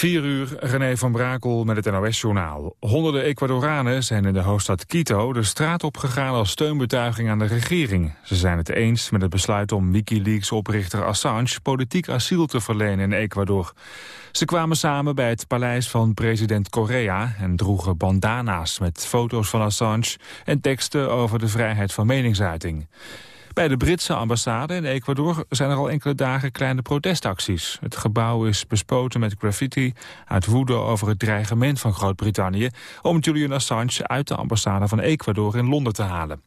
4 uur, René van Brakel met het NOS-journaal. Honderden Ecuadoranen zijn in de hoofdstad Quito de straat opgegaan als steunbetuiging aan de regering. Ze zijn het eens met het besluit om Wikileaks-oprichter Assange politiek asiel te verlenen in Ecuador. Ze kwamen samen bij het paleis van president Correa en droegen bandana's met foto's van Assange en teksten over de vrijheid van meningsuiting. Bij de Britse ambassade in Ecuador zijn er al enkele dagen kleine protestacties. Het gebouw is bespoten met graffiti uit woede over het dreigement van Groot-Brittannië om Julian Assange uit de ambassade van Ecuador in Londen te halen.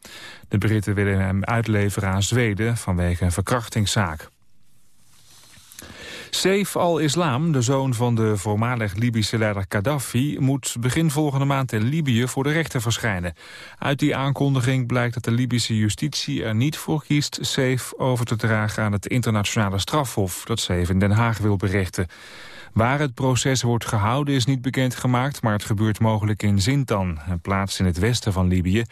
De Britten willen hem uitleveren aan Zweden vanwege een verkrachtingszaak. Saif al-Islam, de zoon van de voormalig Libische leider Gaddafi... moet begin volgende maand in Libië voor de rechter verschijnen. Uit die aankondiging blijkt dat de Libische justitie er niet voor kiest... Saif over te dragen aan het internationale strafhof... dat Saif in Den Haag wil berichten. Waar het proces wordt gehouden is niet bekendgemaakt... maar het gebeurt mogelijk in Zintan, een plaats in het westen van Libië...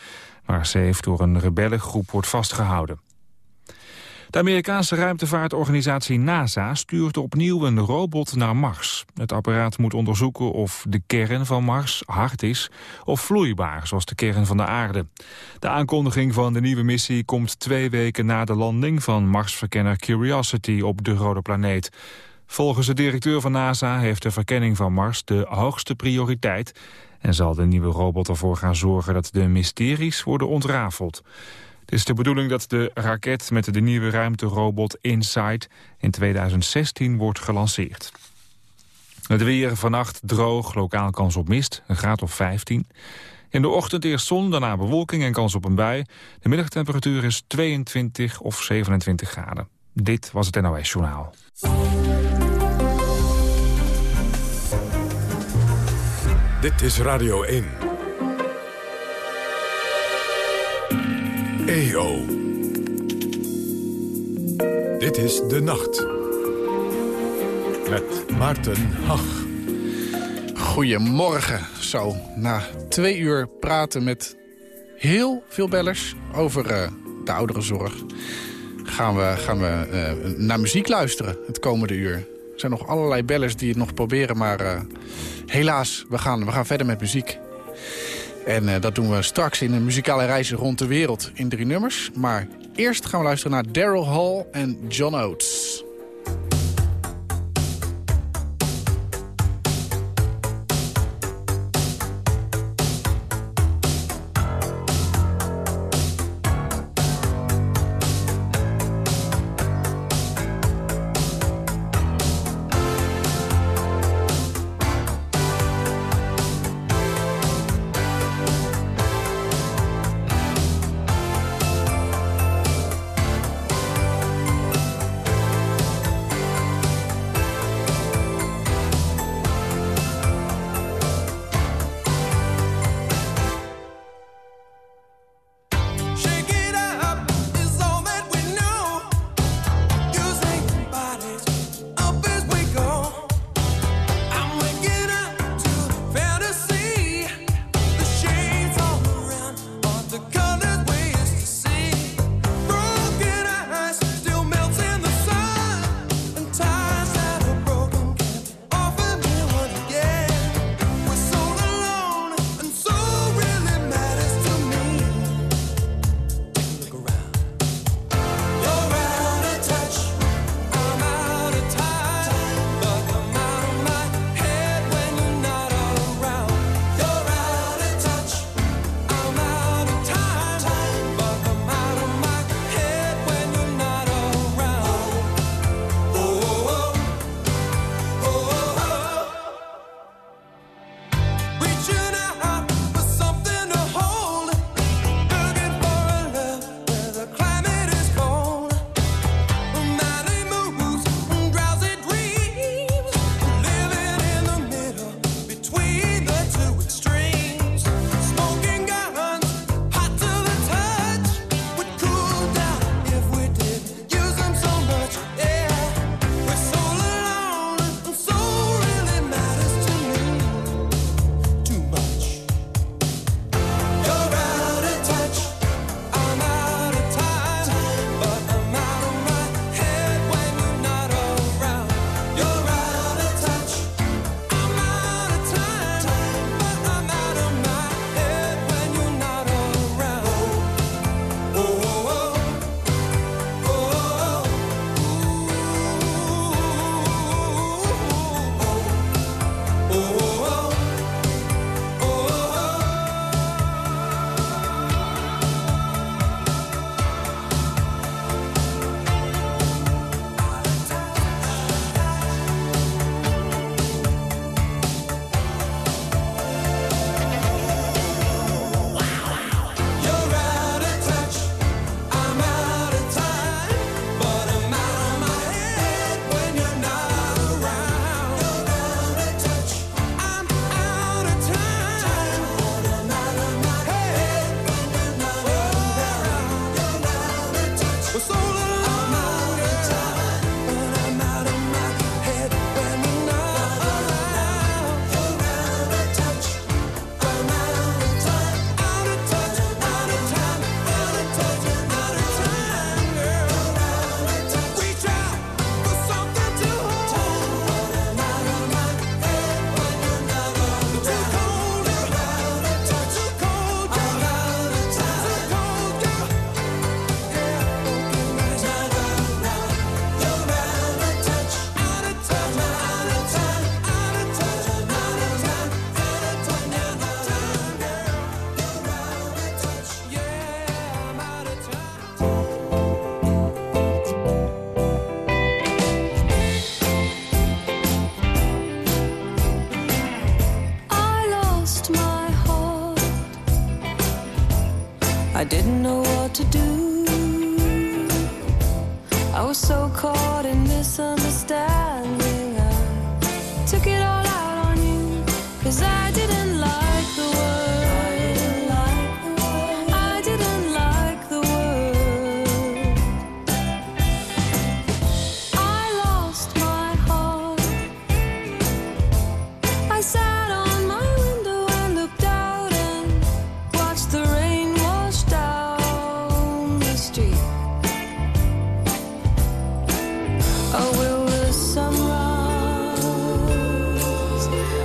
waar Saif door een rebellengroep wordt vastgehouden. De Amerikaanse ruimtevaartorganisatie NASA stuurt opnieuw een robot naar Mars. Het apparaat moet onderzoeken of de kern van Mars hard is of vloeibaar, zoals de kern van de aarde. De aankondiging van de nieuwe missie komt twee weken na de landing van Marsverkenner Curiosity op de rode planeet. Volgens de directeur van NASA heeft de verkenning van Mars de hoogste prioriteit en zal de nieuwe robot ervoor gaan zorgen dat de mysteries worden ontrafeld. Het is de bedoeling dat de raket met de nieuwe ruimterobot InSight in 2016 wordt gelanceerd. Het weer vannacht droog, lokaal kans op mist, een graad of 15. In de ochtend eerst zon, daarna bewolking en kans op een bui. De middagtemperatuur is 22 of 27 graden. Dit was het NOS Journaal. Dit is Radio 1. EO. Dit is De Nacht. Met Maarten Hach. Goedemorgen. Zo, na twee uur praten met heel veel bellers over uh, de ouderenzorg... gaan we, gaan we uh, naar muziek luisteren het komende uur. Er zijn nog allerlei bellers die het nog proberen, maar uh, helaas, we gaan, we gaan verder met muziek. En uh, dat doen we straks in een muzikale reis rond de wereld in drie nummers. Maar eerst gaan we luisteren naar Daryl Hall en John Oates.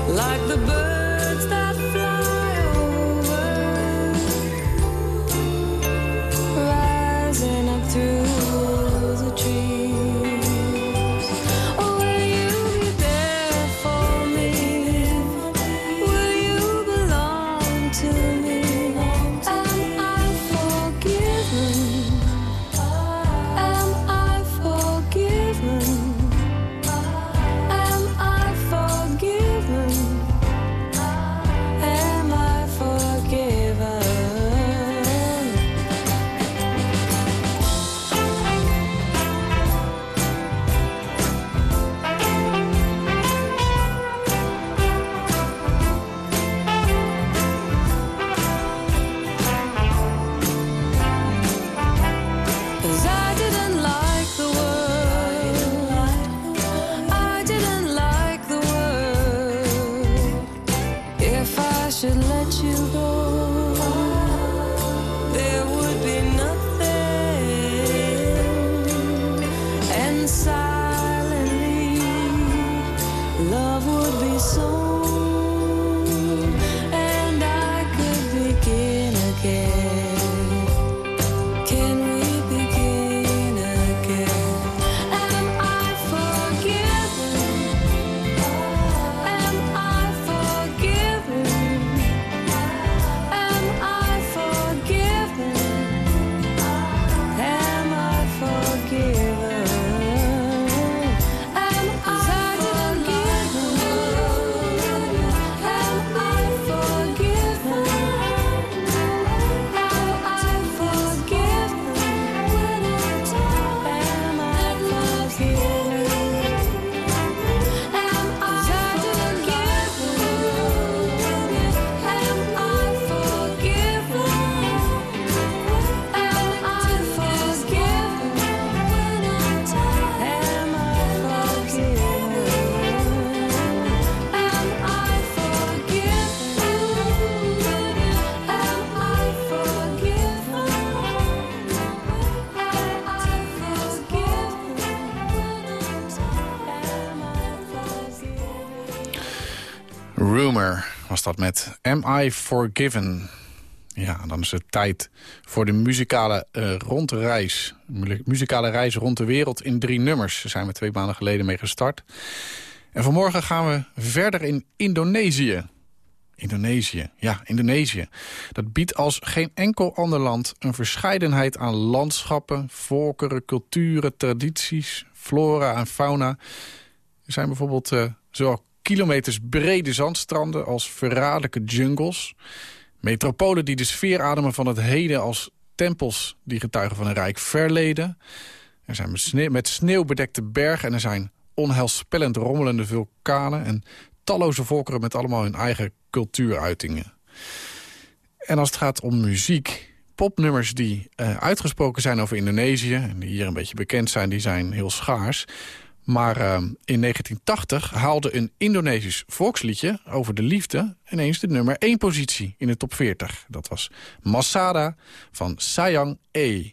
Like the birds dat met Am I Forgiven? Ja, dan is het tijd voor de muzikale eh, rondreis. Mu- Muzikale reis rond de wereld in drie nummers. Daar zijn we twee maanden geleden mee gestart. En vanmorgen gaan we verder in Indonesië. Indonesië, ja, Indonesië. Dat biedt als geen enkel ander land een verscheidenheid aan landschappen, volkeren, culturen, tradities, flora en fauna. Er zijn bijvoorbeeld zowel kilometers brede zandstranden als verraderlijke jungles. Metropolen die de sfeer ademen van het heden als tempels die getuigen van een rijk verleden. Er zijn met, sneeuw, bedekte bergen en er zijn onheilspellend rommelende vulkanen... en talloze volkeren met allemaal hun eigen cultuuruitingen. En als het gaat om muziek, popnummers die eh, uitgesproken zijn over Indonesië... en die hier een beetje bekend zijn, die zijn heel schaars. Maar eh, in 1980 haalde een Indonesisch volksliedje over de liefde... ineens de nummer 1 positie in de top 40. Dat was Masada van Sayang E.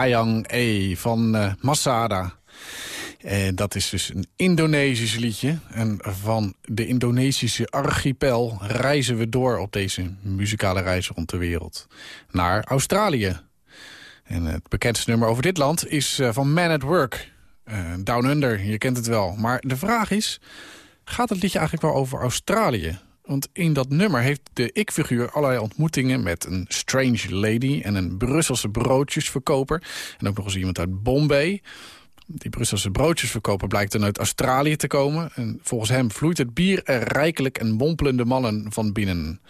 Sayang E van uh, Masada. En dat is dus een Indonesisch liedje. En van de Indonesische archipel reizen we door op deze muzikale reis rond de wereld. Naar Australië. En het bekendste nummer over dit land is uh, van Man at Work. Down Under, je kent het wel. Maar de vraag is, gaat het liedje eigenlijk wel over Australië? Want in dat nummer heeft de ik-figuur allerlei ontmoetingen... met een strange lady en een Brusselse broodjesverkoper. En ook nog eens iemand uit Bombay. Die Brusselse broodjesverkoper blijkt dan uit Australië te komen. En volgens hem vloeit het bier er rijkelijk en mompelende mannen van binnen.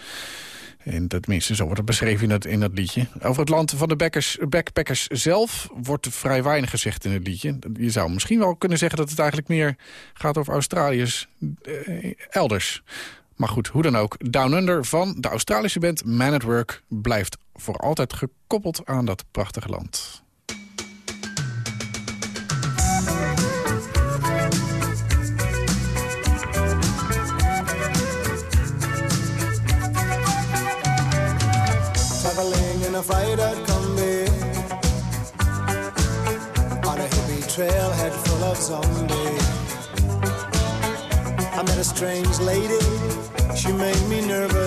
En tenminste, zo wordt het beschreven in dat, in dat liedje. Over het land van de backpackers zelf wordt vrij weinig gezegd in het liedje. Je zou misschien wel kunnen zeggen dat het eigenlijk meer gaat over Australiërs eh, elders. Maar goed, hoe dan ook, Down Under van de Australische band Man at Work... blijft voor altijd gekoppeld aan dat prachtige land. Full of zombies I met a strange lady, she made me nervous.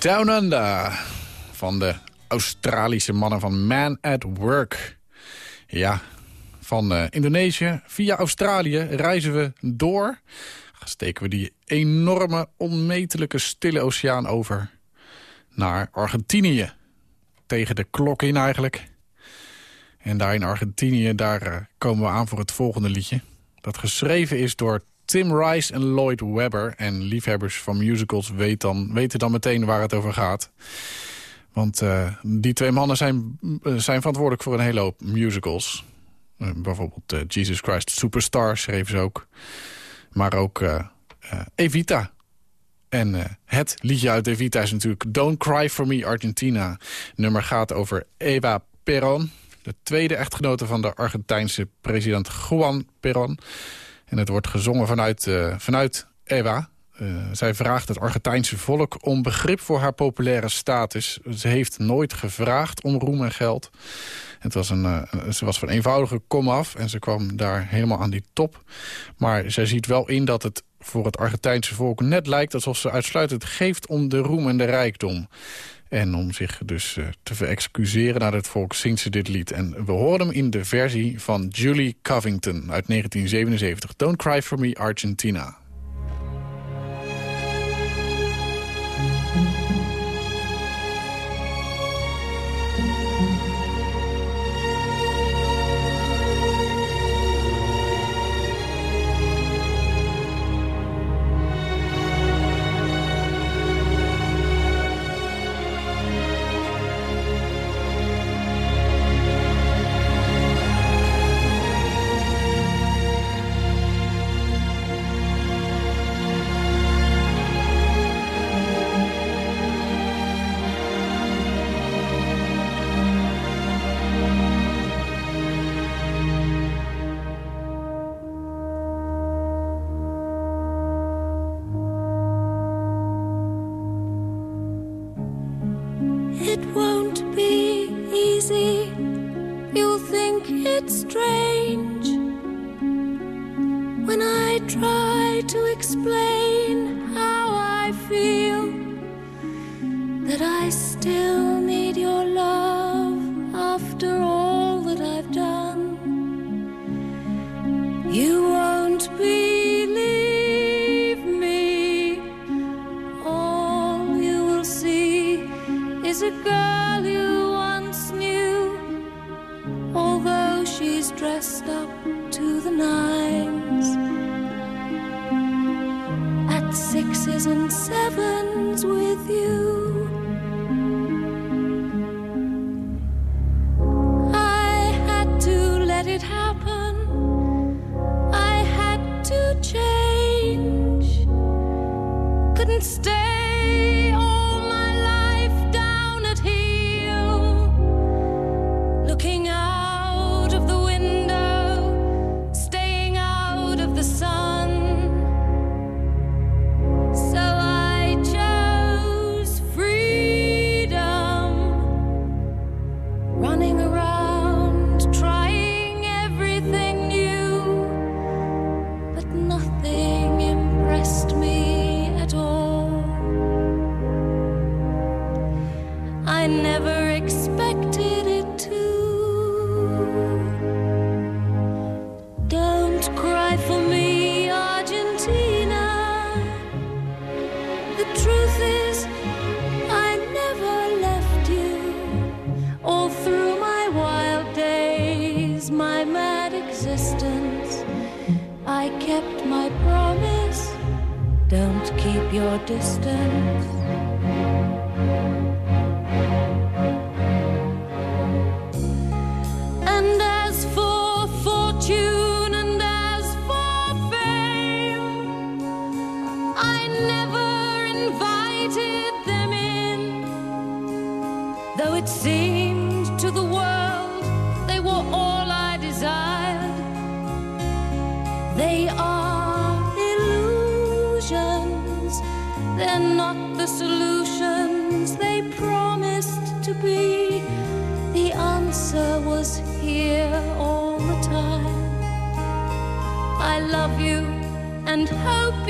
Down Under van de Australische mannen van Man at Work. Ja, van eh, Indonesië via Australië reizen we door. Steken we die enorme, onmetelijke stille oceaan over naar Argentinië. Tegen de klok in eigenlijk. En daar in Argentinië, daar eh, komen we aan voor het volgende liedje. Dat geschreven is door Tim Rice en Lloyd Webber. En liefhebbers van musicals dan, weten dan meteen waar het over gaat. Want uh, die twee mannen zijn, zijn verantwoordelijk voor een hele hoop musicals. Uh, bijvoorbeeld Jesus Christ Superstar schreven ze ook. Maar ook Evita. En het liedje uit Evita is natuurlijk Don't Cry For Me Argentina. Nummer gaat over Eva Perón. De tweede echtgenote van de Argentijnse president Juan Perón. En het wordt gezongen vanuit, uh, vanuit Eva. Uh, zij vraagt het Argentijnse volk om begrip voor haar populaire status. Ze heeft nooit gevraagd om roem en geld. Het was een, uh, ze was van eenvoudige komaf en ze kwam daar helemaal aan die top. Maar zij ziet wel in dat het voor het Argentijnse volk net lijkt... alsof ze uitsluitend geeft om de roem en de rijkdom. En om zich dus uh, te verexcuseren naar het volk zingt ze dit lied. En we horen hem in de versie van Julie Covington uit 1977. Don't Cry For Me, Argentina.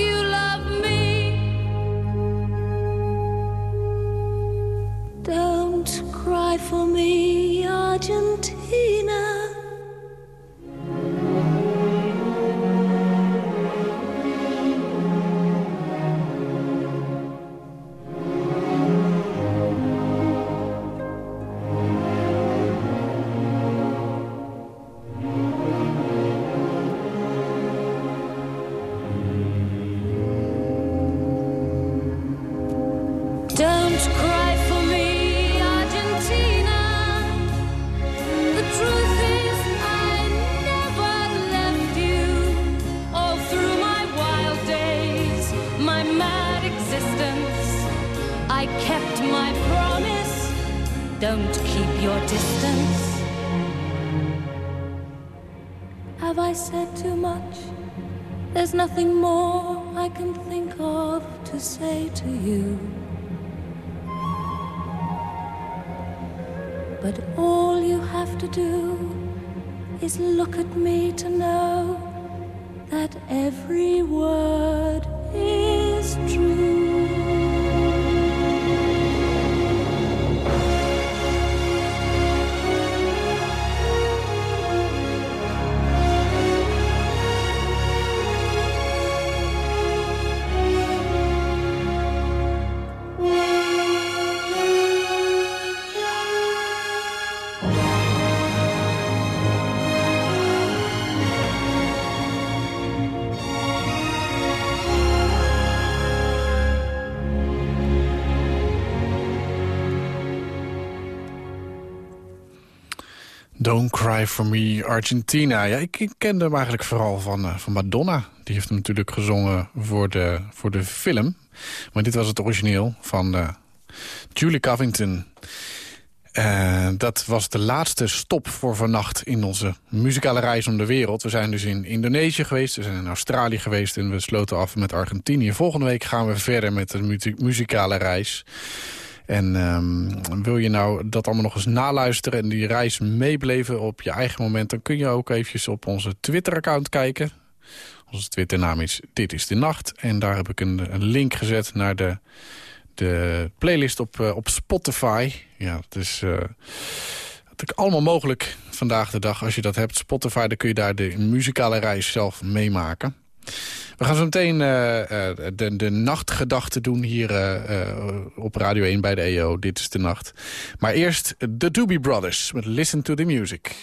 beautiful. Don't Cry For Me, Argentina. Ja, ik, kende hem eigenlijk vooral van, eh, van Madonna. Die heeft hem natuurlijk gezongen voor de, voor de film. Maar dit was het origineel van eh, Julie Covington. Eh, dat was de laatste stop voor vannacht in onze muzikale reis om de wereld. We zijn dus in Indonesië geweest, we zijn in Australië geweest... en we sloten af met Argentinië. Volgende week gaan we verder met de mu muzikale reis... En ehm, wil je nou dat allemaal nog eens naluisteren... en die reis meebeleven op je eigen moment... dan kun je ook eventjes op onze Twitter-account kijken. Onze Twitternaam is Dit is de Nacht. En daar heb ik een, een link gezet naar de, de playlist op, uh, op Spotify. Ja, het is uh, allemaal mogelijk vandaag de dag. Als je dat hebt, Spotify, dan kun je daar de muzikale reis zelf meemaken. We gaan zo meteen uh, uh, de, de nachtgedachten doen hier uh, op Radio 1 bij de EO. Dit is de nacht. Maar eerst de Doobie Brothers met Listen to the Music.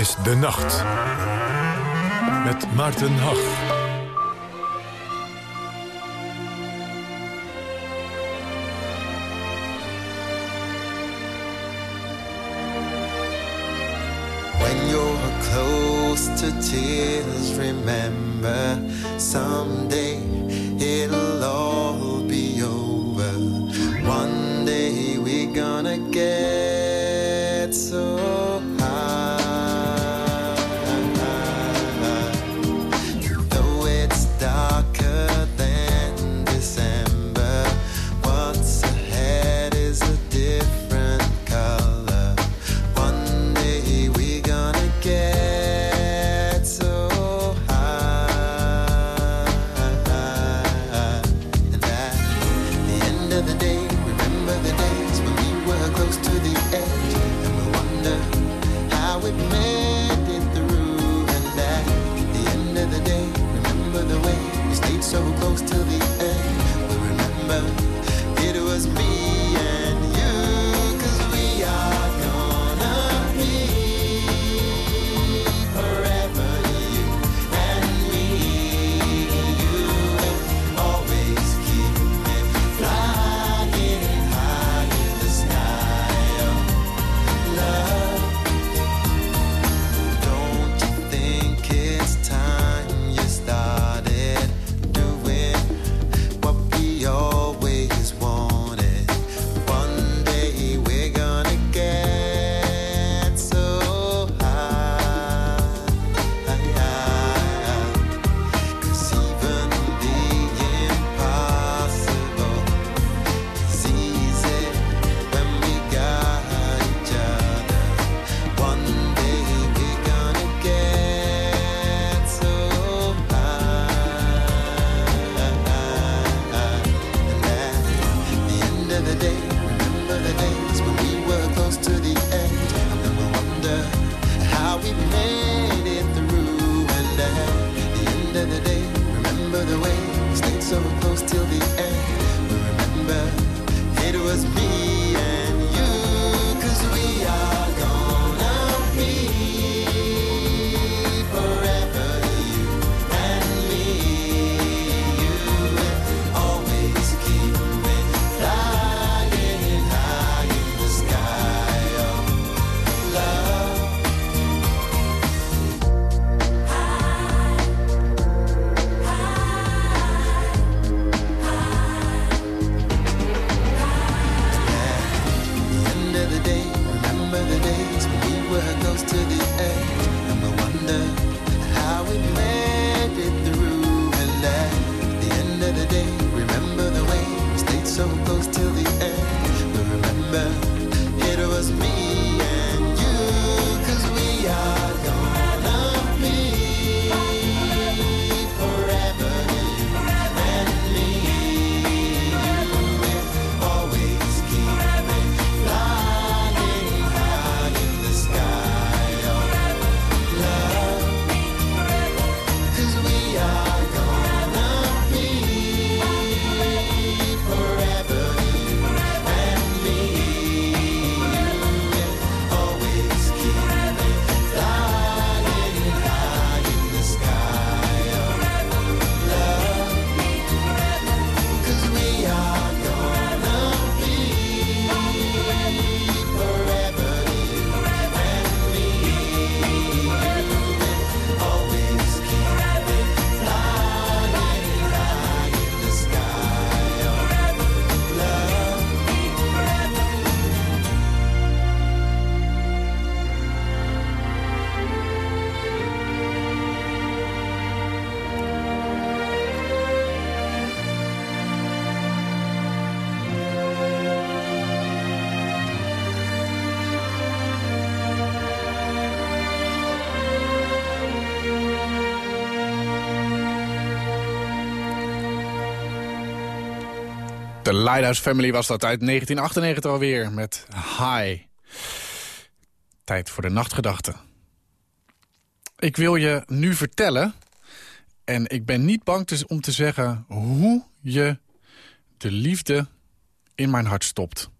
Is De Nacht. Met Maarten Hag. De Lighthouse Family was dat uit 1998 alweer met High. Tijd voor de nachtgedachte. Ik wil je nu vertellen, en ik ben niet bang om te zeggen... hoe je de liefde in mijn hart stopt.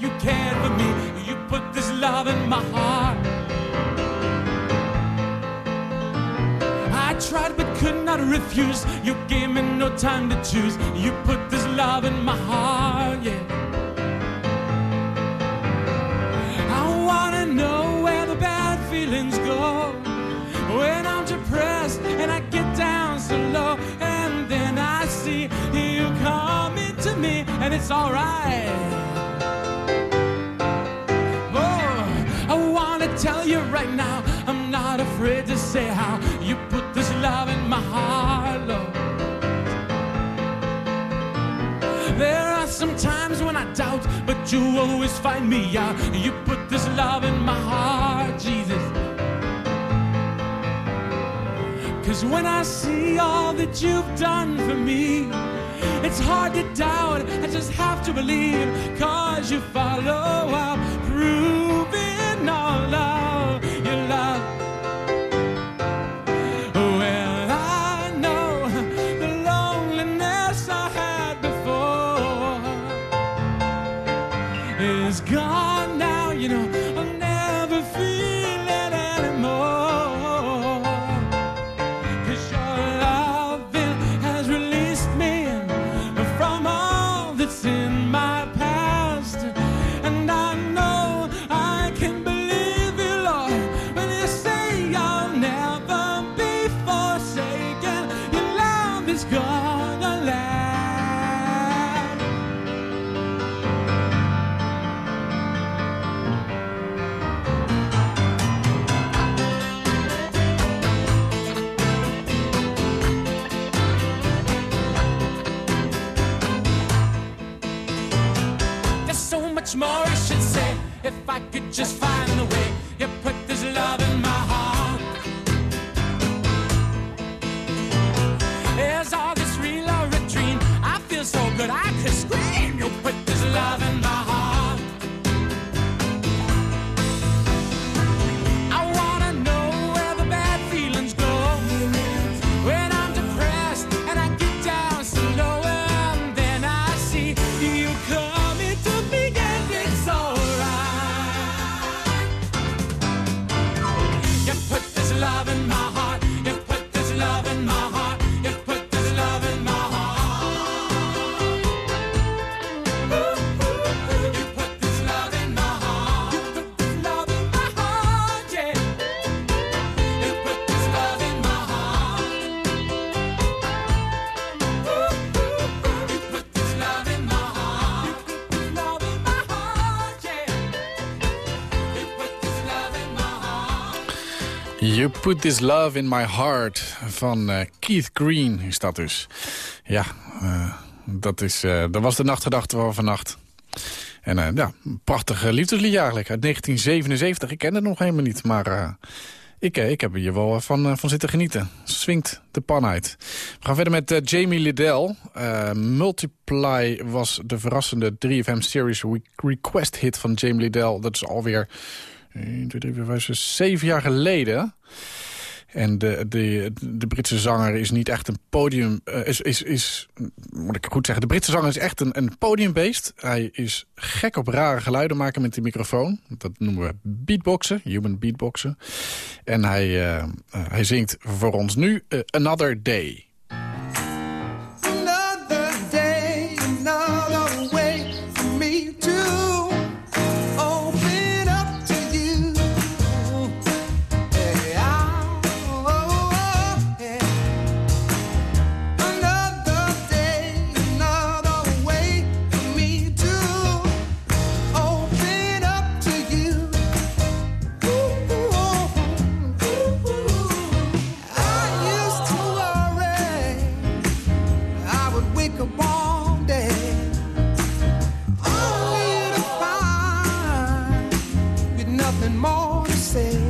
You cared for me. You put this love in my heart. I tried but could not refuse. You gave me no time to choose. You put this love in my heart, yeah. I wanna know where the bad feelings go. When I'm depressed and I get down so low, and then I see you coming to me, and it's alright. Tell you right now, I'm not afraid to say how you put this love in my heart, Lord. There are some times when I doubt, but you always find me out. You put this love in my heart, Jesus. Cause when I see all that you've done for me, it's hard to doubt. I just have to believe. Cause you follow up, proving just find a way You Put This Love in My Heart van eh, Keith Green is dat dus. Ja, eh, dat, is, eh, dat was de nachtgedachte van vannacht. En ja, een prachtig liefdeslied eigenlijk, uit 1977. Ik ken het nog helemaal niet, maar ik, ik heb hier wel van, van zitten genieten. Swingt de pan uit. We gaan verder met Jamie Liddell. Multiply was de verrassende 3FM Series Re- Request hit van Jamie Liddell. Dat is alweer 1, 2, 3, 4, 5, 6, 7 jaar geleden. En de, de, de Britse zanger is niet echt een podium... eh, is, is, is, moet ik goed zeggen, de Britse zanger is echt een, een podiumbeest. Hij is gek op rare geluiden maken met die microfoon. Dat noemen we beatboxen, human beatboxen. En hij, eh, eh, hij zingt voor ons nu Another Day. want to say.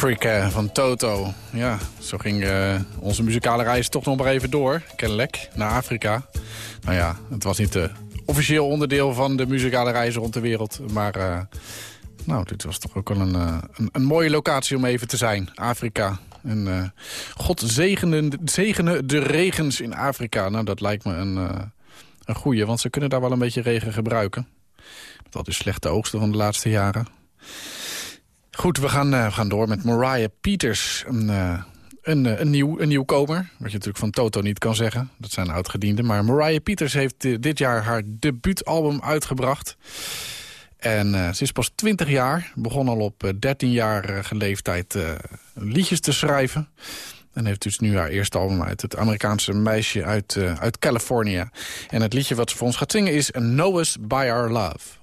Africa van Toto. Ja, zo ging eh, onze muzikale reis toch nog maar even door, kennelijk, naar Afrika. Nou ja, het was niet de officieel onderdeel van de muzikale reis rond de wereld. Maar eh, nou, dit was toch ook wel een, een, een mooie locatie om even te zijn. Afrika. En God zegene, zegene de regens in Afrika. Nou, dat lijkt me een, een goeie, want ze kunnen daar wel een beetje regen gebruiken. Al die slechte oogsten van de laatste jaren. Goed, we gaan, eh, gaan door met Mariah Peters. Een, eh, een, eh, een, nieuw, een nieuwkomer, wat je natuurlijk van Toto niet kan zeggen. Dat zijn oudgedienden. Maar Mariah Peters heeft dit jaar haar debuutalbum uitgebracht. En ze is pas 20 jaar. Begon al op eh, 13-jarige leeftijd liedjes te schrijven. En heeft dus nu haar eerste album uit. Het Amerikaanse meisje uit, uit Californië. En het liedje wat ze voor ons gaat zingen is Know Us By Our Love.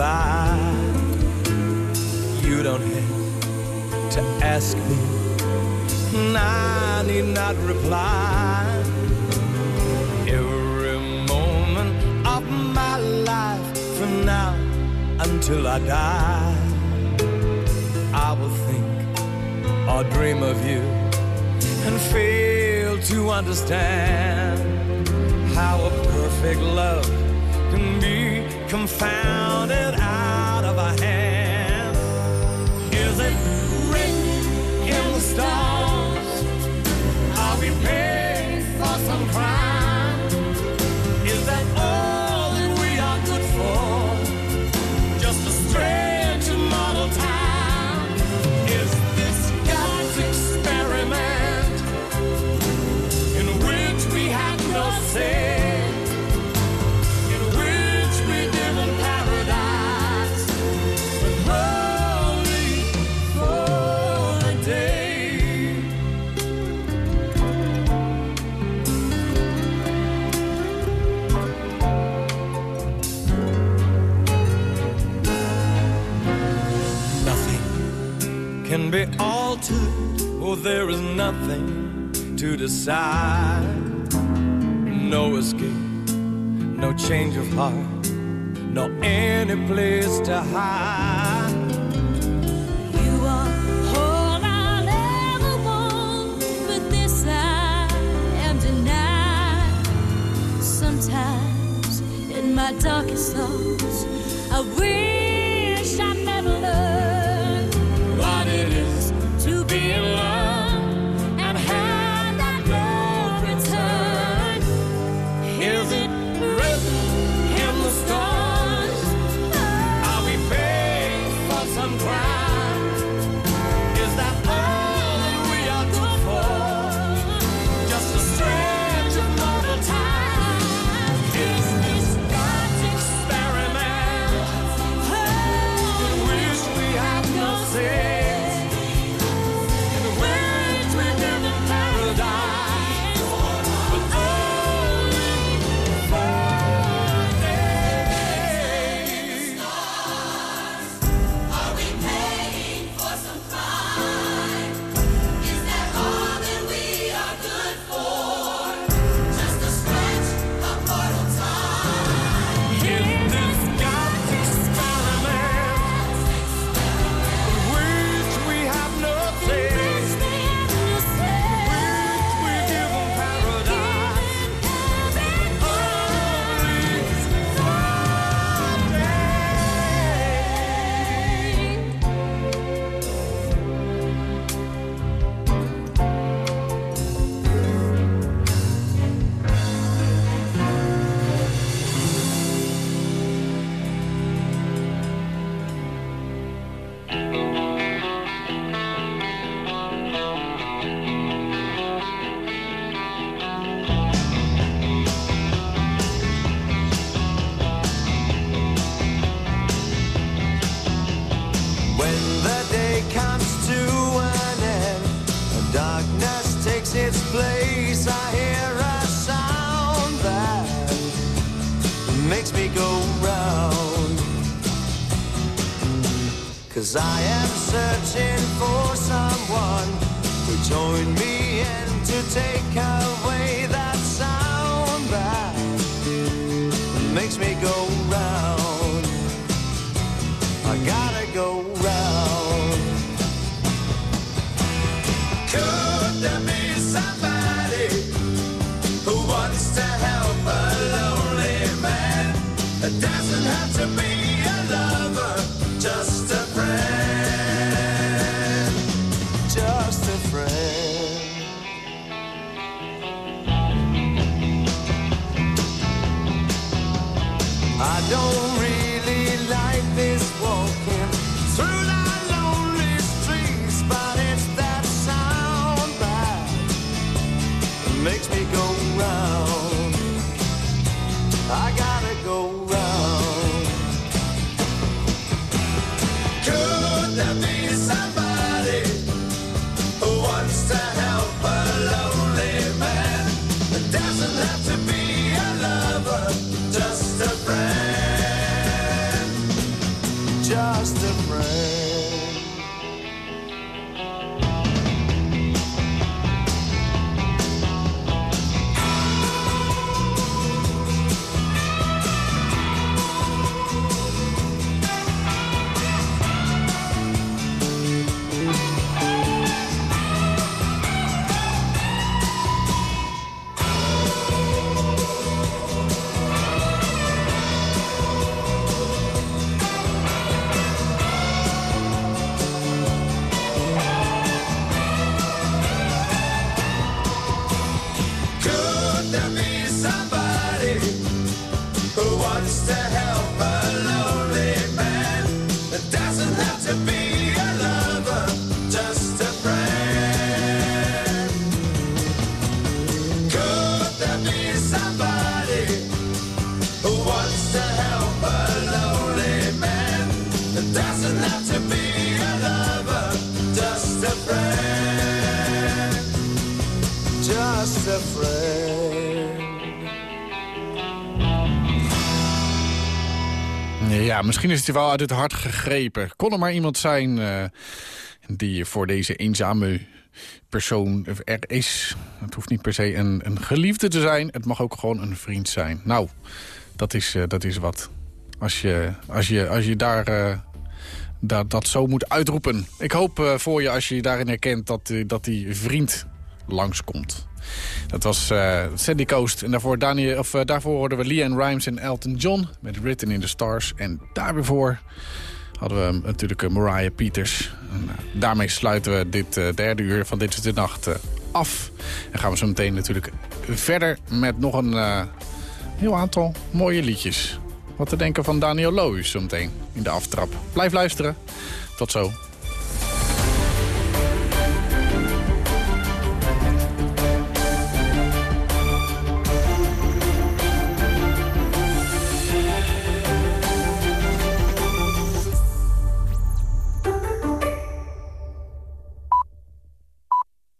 by. You don't have to ask me, and I need not reply. Every moment of my life from now until I die, I will think or dream of you and fail to understand how a perfect love confounded. There is nothing to decide. No escape, no change of heart, no any place to hide. You are all I'll ever want, but this I am denied. Sometimes in my darkest thoughts, I wish. darkness takes its place, I hear a sound that makes me go round. Cause I am searching for someone to join me and to take away that sound that makes me go Misschien is het wel uit het hart gegrepen. Kon er maar iemand zijn eh, die voor deze eenzame persoon er is. Het hoeft niet per se een, een geliefde te zijn. Het mag ook gewoon een vriend zijn. Nou, dat is, eh, dat is wat. Als je, als je, als je daar... eh, dat, dat zo moet uitroepen. Ik hoop voor je als je je daarin herkent dat, dat die vriend langskomt. Dat was eh, Sandy Coast. En daarvoor, Daniel, of, eh, daarvoor hoorden we Leanne Rimes en Elton John met Written in the Stars. En daarvoor hadden we natuurlijk eh, Mariah Peters. En, daarmee sluiten we dit derde uur van Dit is de Nacht af. En gaan we zo meteen natuurlijk verder met nog een heel aantal mooie liedjes. Wat te denken van Daniel Loos zometeen in de aftrap. Blijf luisteren. Tot zo.